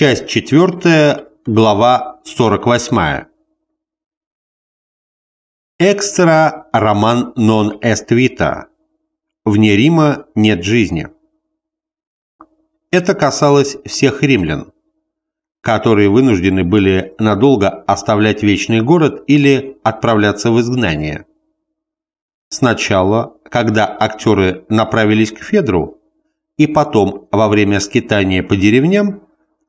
Часть 4, глава 48. Экстра роман нон est vita. Вне Рима нет жизни. Это касалось всех римлян, которые вынуждены были надолго оставлять вечный город или отправляться в изгнание. Сначала, когда актеры направились к Федру, и потом во время скитания по деревням,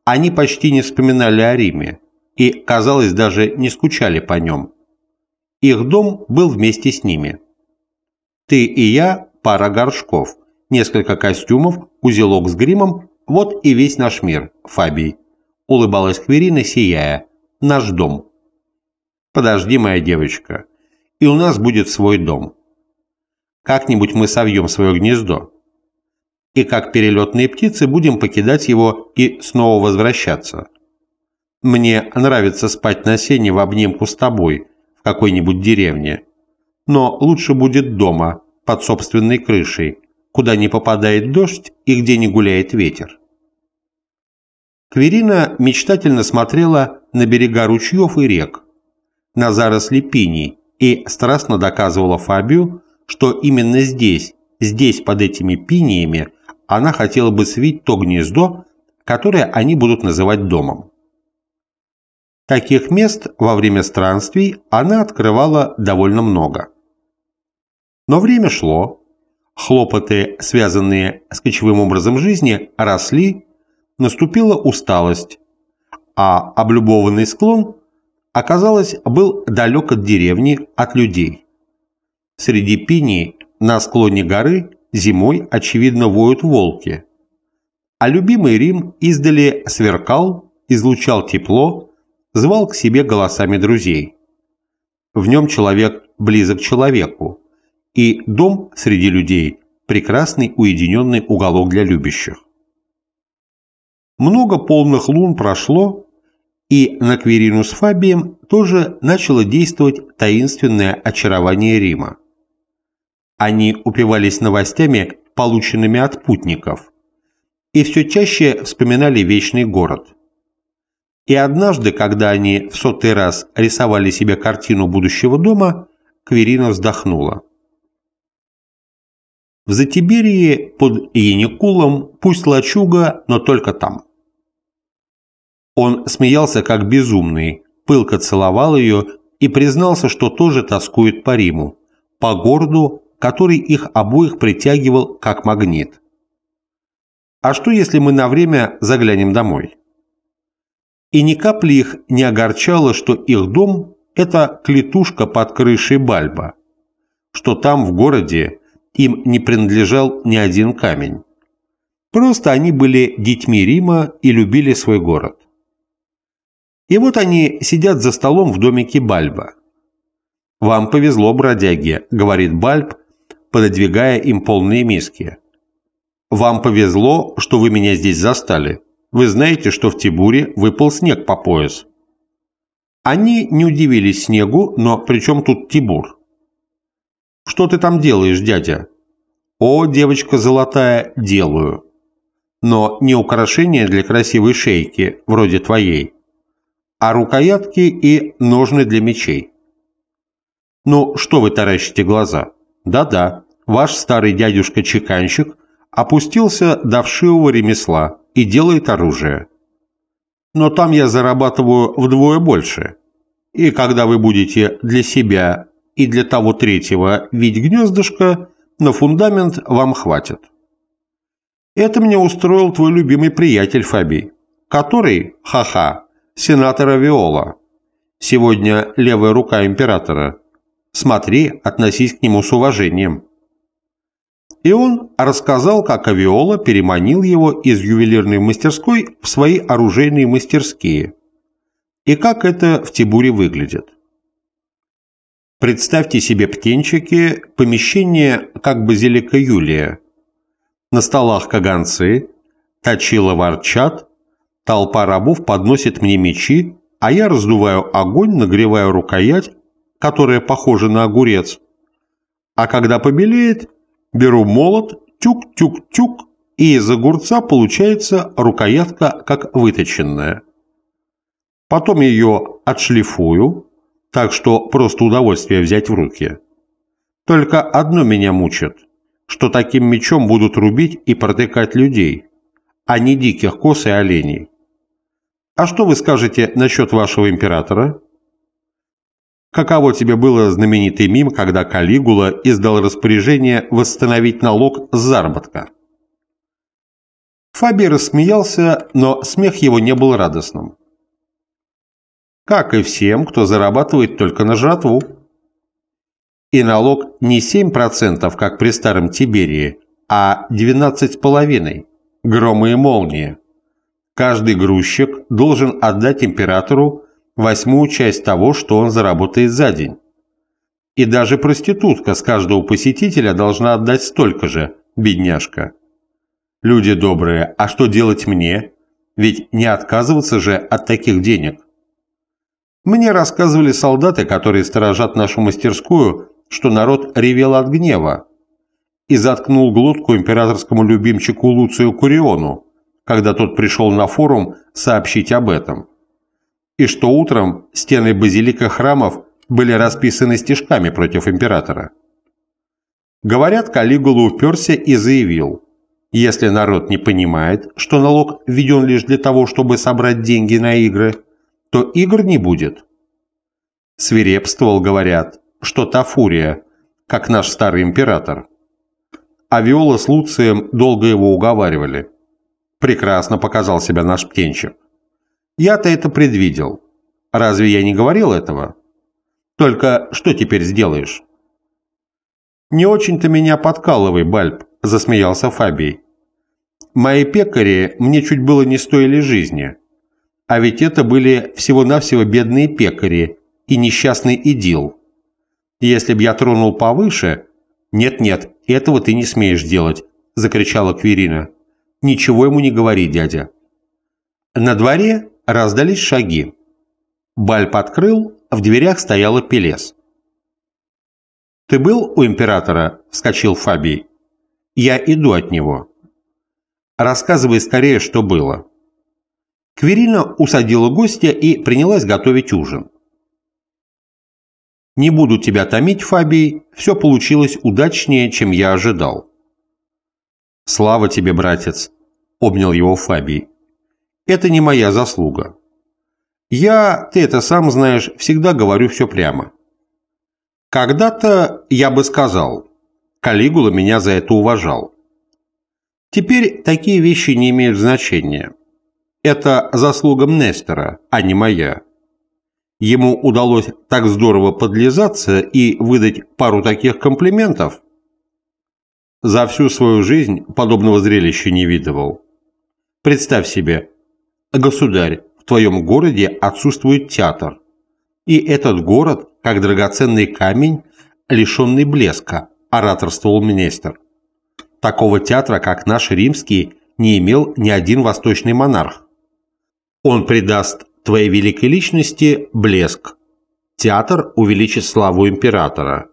они почти не вспоминали о Риме и, казалось, даже не скучали по нем. Их дом был вместе с ними. Ты и я – пара горшков, несколько костюмов, узелок с гримом – вот и весь наш мир, Фабий. Улыбалась Кверина, сияя. Наш дом. Подожди, моя девочка, и у нас будет свой дом. Как-нибудь мы совьем свое гнездо и как перелетные птицы будем покидать его и снова возвращаться. Мне нравится спать на сене в обнимку с тобой в какой-нибудь деревне, но лучше будет дома, под собственной крышей, куда не попадает дождь и где не гуляет ветер. Кверина мечтательно смотрела на берега ручьев и рек, на заросли пиней и страстно доказывала Фабию, что именно здесь, здесь под этими пиниями, она хотела бы свить то гнездо, которое они будут называть домом. Таких мест во время странствий она открывала довольно много. Но время шло, хлопоты, связанные с кочевым образом жизни, росли, наступила усталость, а облюбованный склон, оказалось, был далек от деревни, от людей. Среди пини на склоне горы зимой, очевидно, воют волки. А любимый Рим издали сверкал, излучал тепло, звал к себе голосами друзей. В нем человек близок человеку, и дом среди людей – прекрасный уединенный уголок для любящих. Много полных лун прошло, и на Кверину с Фабием тоже начало действовать таинственное очарование Рима. Они упивались новостями, полученными от путников, и все чаще вспоминали вечный город. И однажды, когда они в сотый раз рисовали себе картину будущего дома, Кверина вздохнула. В Затиберии под Яникулом пусть лачуга, но только там. Он смеялся как безумный, пылко целовал ее и признался, что тоже тоскует по Риму, по городу, который их обоих притягивал как магнит. А что, если мы на время заглянем домой? И ни капли их не огорчало, что их дом – это клетушка под крышей Бальба, что там, в городе, им не принадлежал ни один камень. Просто они были детьми Рима и любили свой город. И вот они сидят за столом в домике Бальба. «Вам повезло, бродяги», — говорит Бальб, пододвигая им полные миски. «Вам повезло, что вы меня здесь застали. Вы знаете, что в Тибуре выпал снег по пояс». Они не удивились снегу, но при чем тут Тибур? «Что ты там делаешь, дядя?» «О, девочка золотая, делаю. Но не украшения для красивой шейки, вроде твоей, а рукоятки и ножны для мечей». «Ну, что вы таращите глаза?» Да-да, ваш старый дядюшка-чеканщик опустился до вшивого ремесла и делает оружие. Но там я зарабатываю вдвое больше. И когда вы будете для себя и для того третьего видеть гнездышко, на фундамент вам хватит. Это мне устроил твой любимый приятель Фабий, который, ха-ха, сенатора Виола, сегодня левая рука императора, Смотри, относись к нему с уважением». И он рассказал, как Авиола переманил его из ювелирной мастерской в свои оружейные мастерские, и как это в Тибуре выглядит. Представьте себе птенчики, помещение как базилика Юлия. На столах каганцы, точила ворчат, толпа рабов подносит мне мечи, а я раздуваю огонь, нагреваю рукоять, которая похожа на огурец. А когда побелеет, беру молот, тюк-тюк-тюк и из огурца получается рукоятка как выточенная. Потом ее отшлифую, так что просто удовольствие взять в руки. Только одно меня мучит, что таким мечом будут рубить и протыкать людей, а не диких коз и оленей. А что вы скажете насчет вашего императора? Каково тебе было знаменитый мим, когда Калигула издал распоряжение восстановить налог с заработка? Фаби рассмеялся, но смех его не был радостным. Как и всем, кто зарабатывает только на жратву. И налог не 7%, как при старом Тиберии, а 12,5%. Громы и молнии. Каждый грузчик должен отдать императору восьмую часть того, что он заработает за день. И даже проститутка с каждого посетителя должна отдать столько же, бедняжка. Люди добрые, а что делать мне? Ведь не отказываться же от таких денег. Мне рассказывали солдаты, которые сторожат нашу мастерскую, что народ ревел от гнева и заткнул глотку императорскому любимчику Луцию Куриону, когда тот пришел на форум сообщить об этом и что утром стены базилика храмов были расписаны стежками против императора. Говорят, Калигула уперся и заявил, если народ не понимает, что налог введен лишь для того, чтобы собрать деньги на игры, то игр не будет. Свирепствовал, говорят, что та фурия, как наш старый император. А Виола с Луцием долго его уговаривали. Прекрасно показал себя наш птенчик. Я-то это предвидел. Разве я не говорил этого? Только что теперь сделаешь? Не очень-то меня подкалывай, Бальб, засмеялся Фабий. Мои пекари мне чуть было не стоили жизни. А ведь это были всего-навсего бедные пекари и несчастный идил. Если б я тронул повыше... Нет-нет, этого ты не смеешь делать, закричала Кверина. Ничего ему не говори, дядя. На дворе Раздались шаги. Бальп открыл, в дверях стояла Пелес. «Ты был у императора?» – вскочил Фабий. «Я иду от него». «Рассказывай скорее, что было». Кверина усадила гостя и принялась готовить ужин. «Не буду тебя томить, Фабий, все получилось удачнее, чем я ожидал». «Слава тебе, братец!» – обнял его Фабий. Это не моя заслуга. Я, ты это сам знаешь, всегда говорю все прямо. Когда-то я бы сказал, Калигула меня за это уважал. Теперь такие вещи не имеют значения. Это заслуга Мнестера, а не моя. Ему удалось так здорово подлизаться и выдать пару таких комплиментов. За всю свою жизнь подобного зрелища не видывал. Представь себе, Государь, в твоем городе отсутствует театр. И этот город, как драгоценный камень, лишенный блеска, ораторствовал министр. Такого театра, как наш римский, не имел ни один восточный монарх. Он придаст твоей великой личности блеск. Театр увеличит славу императора.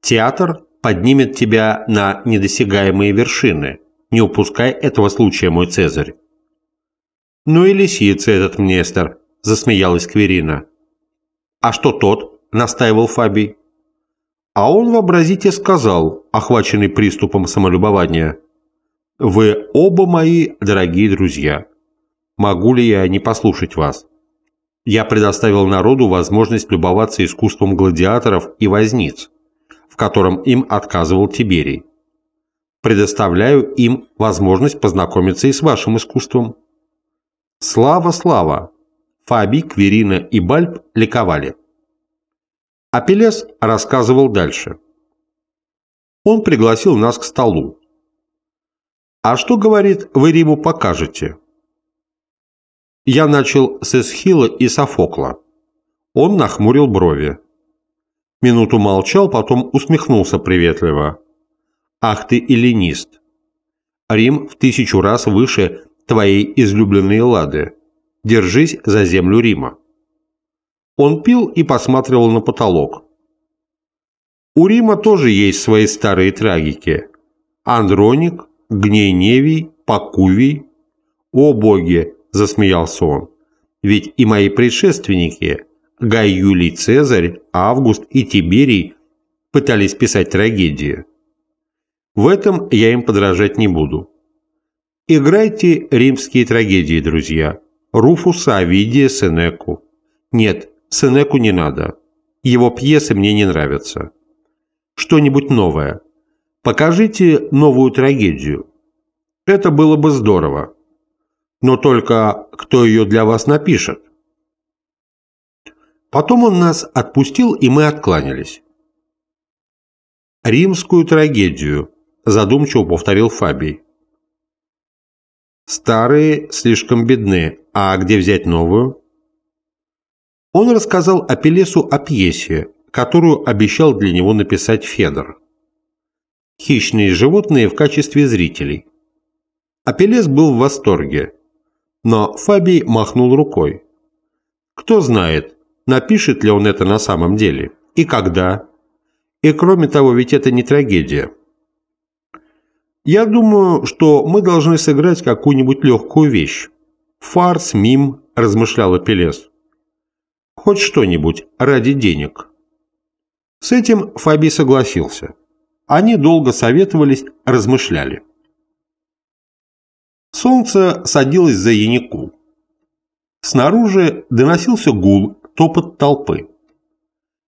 Театр поднимет тебя на недосягаемые вершины. Не упускай этого случая, мой Цезарь. «Ну и лисица этот Мнестер», – засмеялась Кверина. «А что тот?» – настаивал Фабий. А он, вообразите, сказал, охваченный приступом самолюбования. «Вы оба мои дорогие друзья. Могу ли я не послушать вас?» Я предоставил народу возможность любоваться искусством гладиаторов и возниц, в котором им отказывал Тиберий. Предоставляю им возможность познакомиться и с вашим искусством. Слава, слава! Фаби, Кверина и Бальб ликовали. Апеллес рассказывал дальше. Он пригласил нас к столу. «А что, — говорит, — вы Риму покажете?» Я начал с Эсхила и Софокла. Он нахмурил брови. Минуту молчал, потом усмехнулся приветливо. «Ах ты эллинист! Рим в тысячу раз выше твоей излюбленной лады. Держись за землю Рима». Он пил и посматривал на потолок. У Рима тоже есть свои старые трагики. Андроник, Гней Невий, Пакувий? О боги, засмеялся он. Ведь и мои предшественники, Гай Юлий Цезарь, Август и Тиберий, пытались писать трагедии. В этом я им подражать не буду. Играйте римские трагедии, друзья. Руфуса, Овидия, Сенеку. Нет, Сенеку не надо. Его пьесы мне не нравятся. Что-нибудь новое. Покажите новую трагедию. Это было бы здорово. Но только кто ее для вас напишет? Потом он нас отпустил, и мы откланялись. «Римскую трагедию», – задумчиво повторил Фабий. «Старые слишком бедны, а где взять новую?» Он рассказал Апеллесу о пьесе, которую обещал для него написать Федор. «Хищные животные в качестве зрителей». Апеллес был в восторге, но Фабий махнул рукой. Кто знает, напишет ли он это на самом деле и когда. И кроме того, ведь это не трагедия. Я думаю, что мы должны сыграть какую-нибудь легкую вещь. Фарс, мим, размышлял Апеллес. Хоть что-нибудь ради денег. С этим Фабий согласился. Они долго советовались, размышляли. Солнце садилось за Янику. Снаружи доносился гул, топот толпы.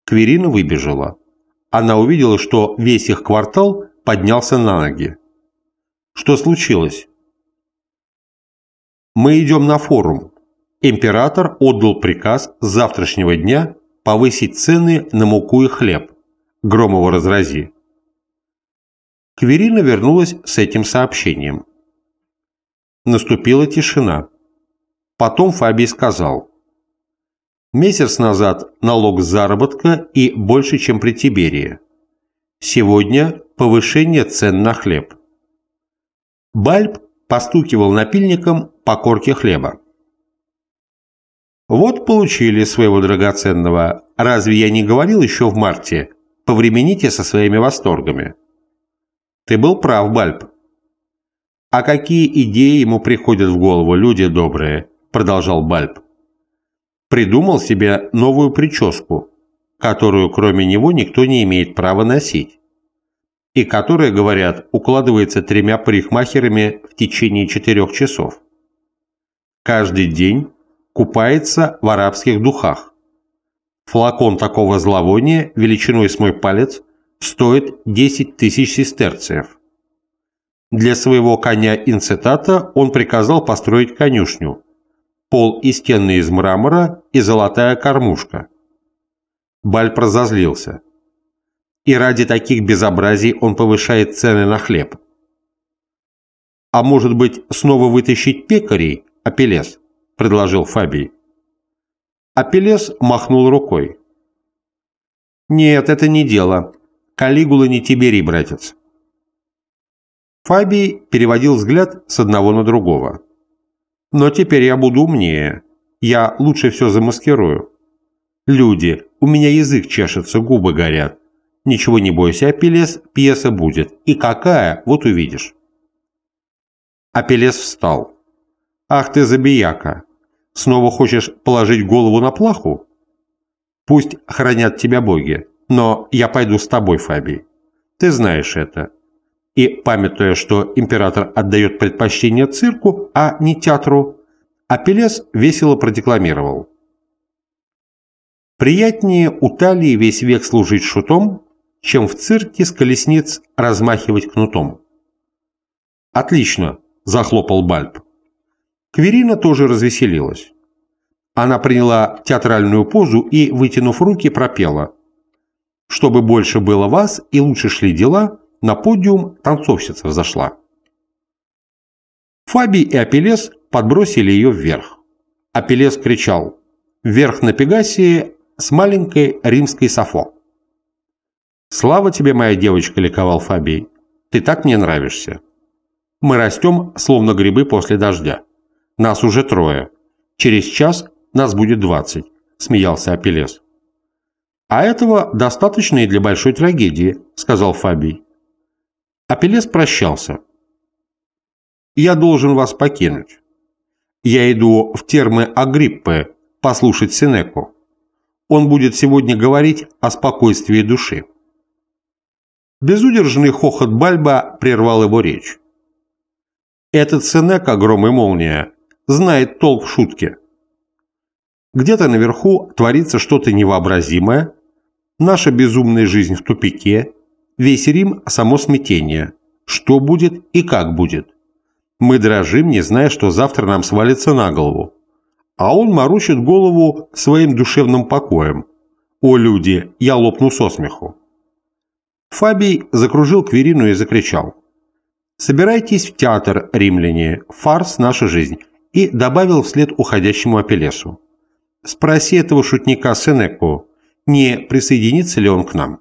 Кверина выбежала. Она увидела, что весь их квартал поднялся на ноги. Что случилось? Мы идем на форум, император отдал приказ с завтрашнего дня повысить цены на муку и хлеб. Громово разрази. Кверина вернулась с этим сообщением. Наступила тишина. Потом Фабий сказал. Месяц назад налог заработка и больше, чем при Тиберии. Сегодня повышение цен на хлеб. Бальб постукивал напильником по корке хлеба. Вот получили своего драгоценного. Разве я не говорил еще в марте? Повремените со своими восторгами. Ты был прав, Бальб. А какие идеи ему приходят в голову, люди добрые, продолжал Бальб. Придумал себе новую прическу, которую кроме него никто не имеет права носить, и которая, говорят, укладывается тремя парикмахерами в течение четырех часов. Каждый день купается в арабских духах. Флакон такого зловония величиной с мой палец стоит 10 тысяч сестерциев. Для своего коня инцитата он приказал построить конюшню. Пол и стены из мрамора и золотая кормушка. Баль прозазлился. И ради таких безобразий он повышает цены на хлеб. А может быть, снова вытащить пекарей, Апеллес? – предложил Фабий. Апеллес махнул рукой. «Нет, это не дело. Калигула не Тиберий, братец». Фабий переводил взгляд с одного на другого. «Но теперь я буду умнее. Я лучше все замаскирую. Люди, у меня язык чешется, губы горят. Ничего не бойся, Апеллес, пьеса будет. И какая, вот увидишь». Апеллес встал. «Ах ты забияка! Снова хочешь положить голову на плаху? Пусть хранят тебя боги, но я пойду с тобой, Фабий. Ты знаешь это. И, памятуя, что император отдает предпочтение цирку, а не театру, Апеллес весело продекламировал. «Приятнее у талии весь век служить шутом, чем в цирке с колесниц размахивать кнутом». «Отлично!» – захлопал Бальб. Кверина тоже развеселилась. Она приняла театральную позу и, вытянув руки, пропела. «Чтобы больше было вас и лучше шли дела, на подиум танцовщица взошла». Фаби и Апеллес подбросили ее вверх. Апеллес кричал «Вверх на Пегасии с маленькой римской Сафо». «Слава тебе, моя девочка!» – ликовал Фабий. «Ты так мне нравишься. Мы растем, словно грибы после дождя». Нас уже трое. Через час нас будет двадцать», – смеялся Апеллес. «А этого достаточно и для большой трагедии», – сказал Фабий. Апеллес прощался. я должен вас покинуть. Я иду в термы Агриппы послушать Сенеку. Он будет сегодня говорить о спокойствии души. Безудержный хохот Бальба прервал его речь. Этот Сенека, гром и молния, знает толк в шутке. Где-то наверху творится что-то невообразимое, наша безумная жизнь в тупике, весь Рим – само смятение. Что будет и как будет? Мы дрожим, не зная, что завтра нам свалится на голову. А он морочит голову своим душевным покоем. О, люди, я лопну со смеху. Фабий закружил Кверину и закричал. «Собирайтесь в театр, римляне, фарс – наша жизнь», и добавил вслед уходящему Апеллесу. «Спроси этого шутника Сенеку, не присоединится ли он к нам?»